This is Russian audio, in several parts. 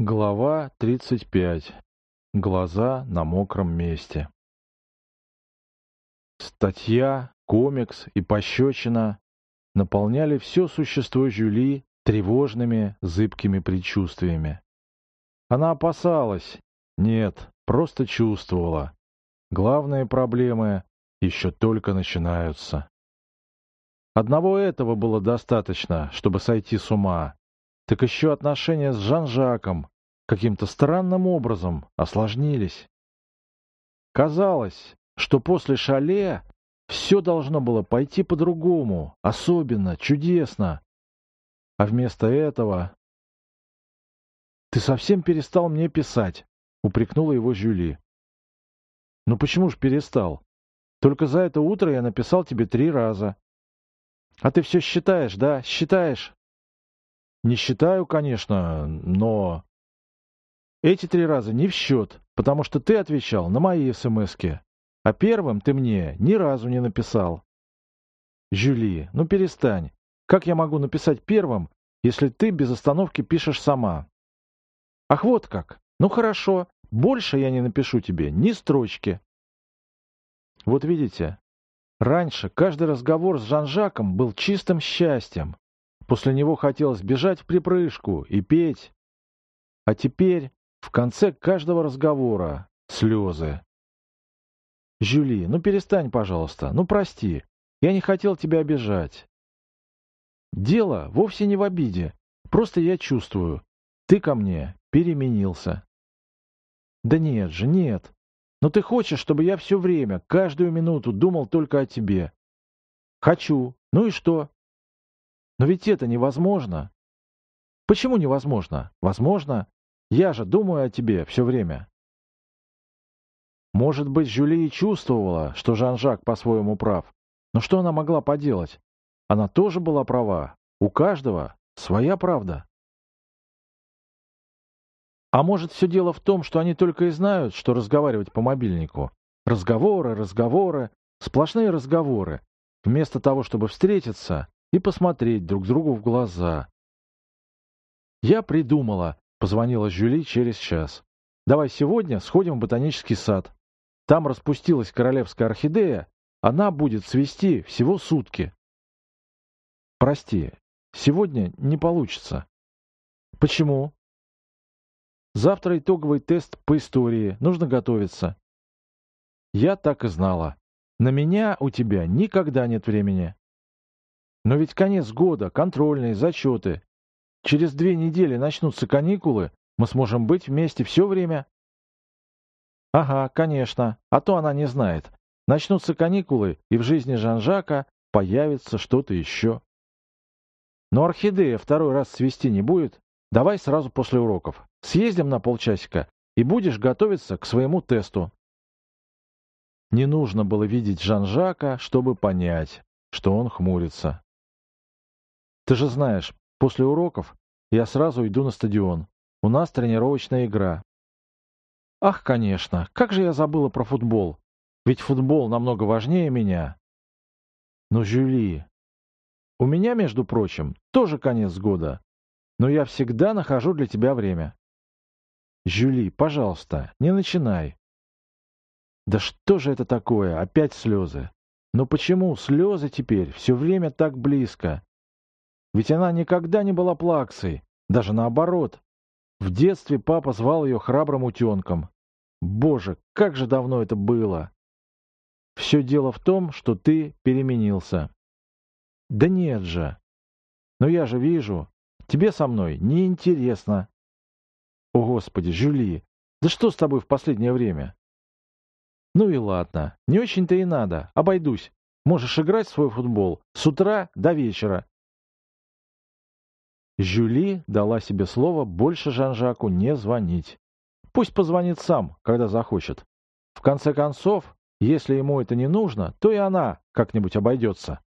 Глава 35. Глаза на мокром месте. Статья, комикс и пощечина наполняли все существо Жюли тревожными, зыбкими предчувствиями. Она опасалась, нет, просто чувствовала. Главные проблемы еще только начинаются. Одного этого было достаточно, чтобы сойти с ума так еще отношения с Жан-Жаком каким-то странным образом осложнились. Казалось, что после шале все должно было пойти по-другому, особенно, чудесно. А вместо этого... «Ты совсем перестал мне писать», — упрекнула его Жюли. «Ну почему ж перестал? Только за это утро я написал тебе три раза». «А ты все считаешь, да? Считаешь?» Не считаю, конечно, но... Эти три раза не в счет, потому что ты отвечал на мои смски, а первым ты мне ни разу не написал. Жюли, ну перестань. Как я могу написать первым, если ты без остановки пишешь сама? Ах, вот как. Ну хорошо, больше я не напишу тебе ни строчки. Вот видите, раньше каждый разговор с Жан-Жаком был чистым счастьем, После него хотелось бежать в припрыжку и петь. А теперь в конце каждого разговора слезы. «Жюли, ну перестань, пожалуйста, ну прости, я не хотел тебя обижать». «Дело вовсе не в обиде, просто я чувствую, ты ко мне переменился». «Да нет же, нет. Но ты хочешь, чтобы я все время, каждую минуту думал только о тебе?» «Хочу. Ну и что? Но ведь это невозможно. Почему невозможно? Возможно. Я же думаю о тебе все время. Может быть, Жюли чувствовала, что Жан-Жак по-своему прав. Но что она могла поделать? Она тоже была права. У каждого своя правда. А может, все дело в том, что они только и знают, что разговаривать по мобильнику. Разговоры, разговоры, сплошные разговоры. Вместо того, чтобы встретиться и посмотреть друг другу в глаза. «Я придумала», — позвонила Жюли через час. «Давай сегодня сходим в ботанический сад. Там распустилась королевская орхидея, она будет цвести всего сутки». «Прости, сегодня не получится». «Почему?» «Завтра итоговый тест по истории, нужно готовиться». «Я так и знала. На меня у тебя никогда нет времени». Но ведь конец года, контрольные, зачеты. Через две недели начнутся каникулы, мы сможем быть вместе все время. Ага, конечно, а то она не знает. Начнутся каникулы, и в жизни Жан-Жака появится что-то еще. Но орхидея второй раз свести не будет. Давай сразу после уроков. Съездим на полчасика, и будешь готовиться к своему тесту. Не нужно было видеть Жан-Жака, чтобы понять, что он хмурится. Ты же знаешь, после уроков я сразу иду на стадион. У нас тренировочная игра. Ах, конечно, как же я забыла про футбол. Ведь футбол намного важнее меня. Но, Жюли, у меня, между прочим, тоже конец года. Но я всегда нахожу для тебя время. Жюли, пожалуйста, не начинай. Да что же это такое? Опять слезы. Но почему слезы теперь все время так близко? Ведь она никогда не была плаксой, даже наоборот. В детстве папа звал ее храбрым утенком. Боже, как же давно это было! Все дело в том, что ты переменился. Да нет же. Но я же вижу, тебе со мной неинтересно. О, Господи, Жюли, да что с тобой в последнее время? Ну и ладно, не очень-то и надо, обойдусь. Можешь играть в свой футбол с утра до вечера. Жюли дала себе слово больше Жан-Жаку не звонить. Пусть позвонит сам, когда захочет. В конце концов, если ему это не нужно, то и она как-нибудь обойдется.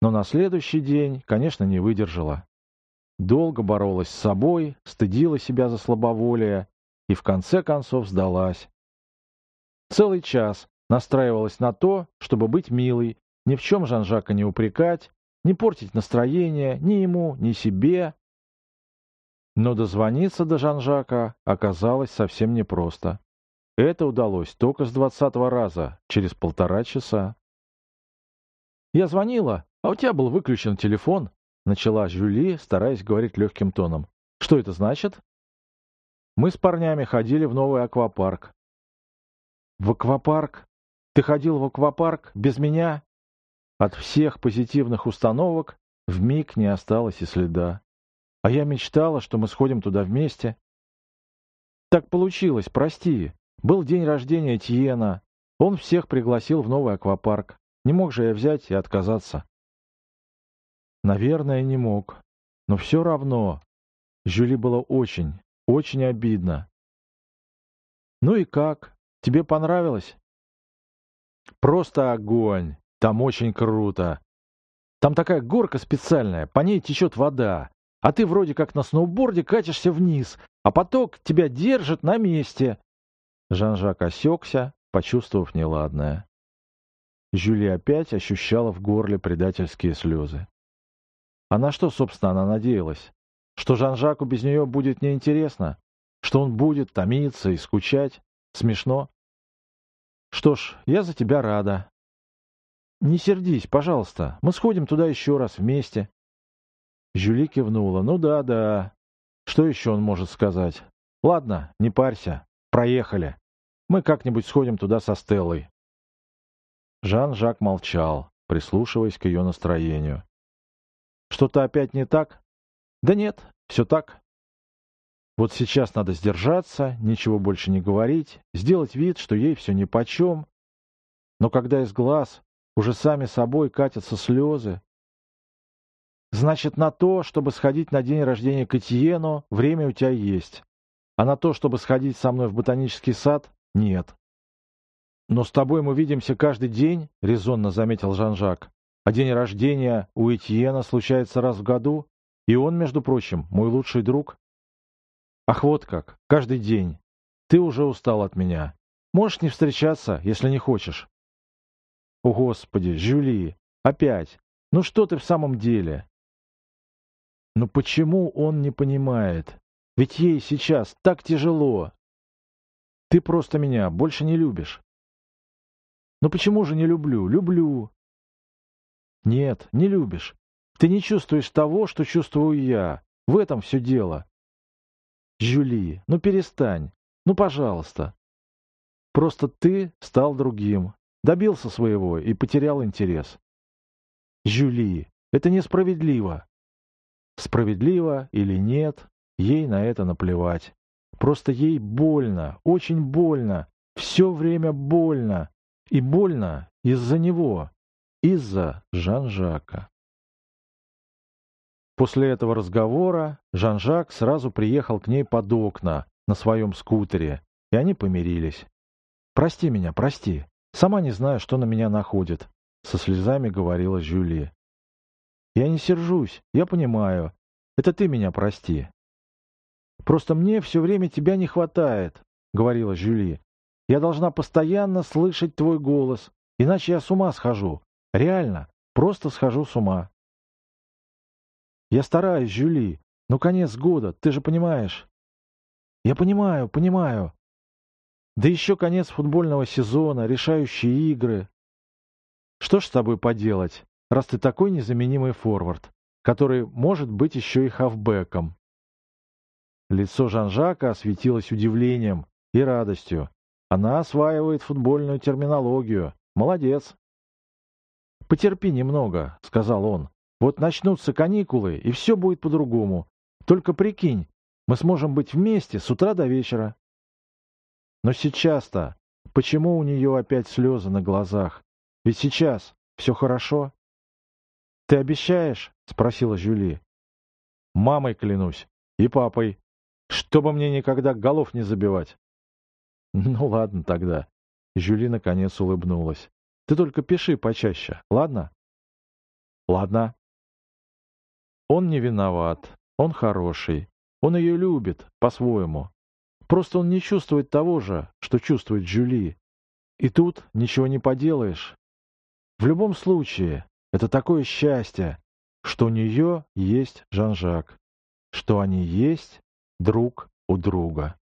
Но на следующий день, конечно, не выдержала. Долго боролась с собой, стыдила себя за слабоволие и в конце концов сдалась. Целый час настраивалась на то, чтобы быть милой, ни в чем Жан-Жака не упрекать, не портить настроение ни ему, ни себе. Но дозвониться до Жан-Жака оказалось совсем непросто. Это удалось только с двадцатого раза, через полтора часа. «Я звонила, а у тебя был выключен телефон», — начала Жюли, стараясь говорить легким тоном. «Что это значит?» «Мы с парнями ходили в новый аквапарк». «В аквапарк? Ты ходил в аквапарк без меня?» От всех позитивных установок в миг не осталось и следа. А я мечтала, что мы сходим туда вместе. Так получилось, прости. Был день рождения Тиена. Он всех пригласил в новый аквапарк. Не мог же я взять и отказаться. Наверное, не мог. Но все равно. Жюли было очень, очень обидно. Ну и как? Тебе понравилось? Просто огонь. Там очень круто. Там такая горка специальная, по ней течет вода. А ты вроде как на сноуборде катишься вниз, а поток тебя держит на месте. Жан-Жак осекся, почувствовав неладное. Жюли опять ощущала в горле предательские слезы. А на что, собственно, она надеялась? Что Жан-Жаку без нее будет неинтересно? Что он будет томиться и скучать? Смешно? Что ж, я за тебя рада. Не сердись, пожалуйста. Мы сходим туда еще раз вместе. Жюли кивнула. Ну да, да. Что еще он может сказать? Ладно, не парься. Проехали. Мы как-нибудь сходим туда со Стеллой. Жан-Жак молчал, прислушиваясь к ее настроению. «Что-то опять не так?» «Да нет, все так». Вот сейчас надо сдержаться, ничего больше не говорить, сделать вид, что ей все нипочем. Но когда из глаз уже сами собой катятся слезы... Значит, на то, чтобы сходить на день рождения к Этьену, время у тебя есть. А на то, чтобы сходить со мной в ботанический сад, нет. «Но с тобой мы видимся каждый день», — резонно заметил Жан-Жак. «А день рождения у Этьена случается раз в году, и он, между прочим, мой лучший друг». «Ах, вот как, каждый день. Ты уже устал от меня. Можешь не встречаться, если не хочешь». «О, Господи, Жюли, опять! Ну что ты в самом деле?» «Ну почему он не понимает? Ведь ей сейчас так тяжело. Ты просто меня больше не любишь. Но почему же не люблю? Люблю. Нет, не любишь. Ты не чувствуешь того, что чувствую я. В этом все дело. Жюли, ну перестань. Ну, пожалуйста. Просто ты стал другим. Добился своего и потерял интерес. Жюли, это несправедливо. Справедливо или нет, ей на это наплевать. Просто ей больно, очень больно, все время больно. И больно из-за него, из-за Жан-Жака. После этого разговора Жан-Жак сразу приехал к ней под окна на своем скутере, и они помирились. «Прости меня, прости. Сама не знаю, что на меня находит», — со слезами говорила Жюли. «Я не сержусь, я понимаю. Это ты меня прости». «Просто мне все время тебя не хватает», — говорила Жюли. Я должна постоянно слышать твой голос, иначе я с ума схожу. Реально, просто схожу с ума. Я стараюсь, Жюли. Ну, конец года, ты же понимаешь. Я понимаю, понимаю. Да еще конец футбольного сезона, решающие игры. Что ж с тобой поделать, раз ты такой незаменимый форвард, который может быть еще и хавбеком? Лицо Жан-Жака осветилось удивлением и радостью. Она осваивает футбольную терминологию. Молодец. «Потерпи немного», — сказал он. «Вот начнутся каникулы, и все будет по-другому. Только прикинь, мы сможем быть вместе с утра до вечера». Но сейчас-то, почему у нее опять слезы на глазах? Ведь сейчас все хорошо. «Ты обещаешь?» — спросила Жюли. «Мамой клянусь. И папой. Чтобы мне никогда голов не забивать». «Ну ладно тогда». Жюли наконец улыбнулась. «Ты только пиши почаще, ладно?» «Ладно». Он не виноват, он хороший, он ее любит, по-своему. Просто он не чувствует того же, что чувствует Жюли. И тут ничего не поделаешь. В любом случае, это такое счастье, что у нее есть Жан-Жак. что они есть друг у друга.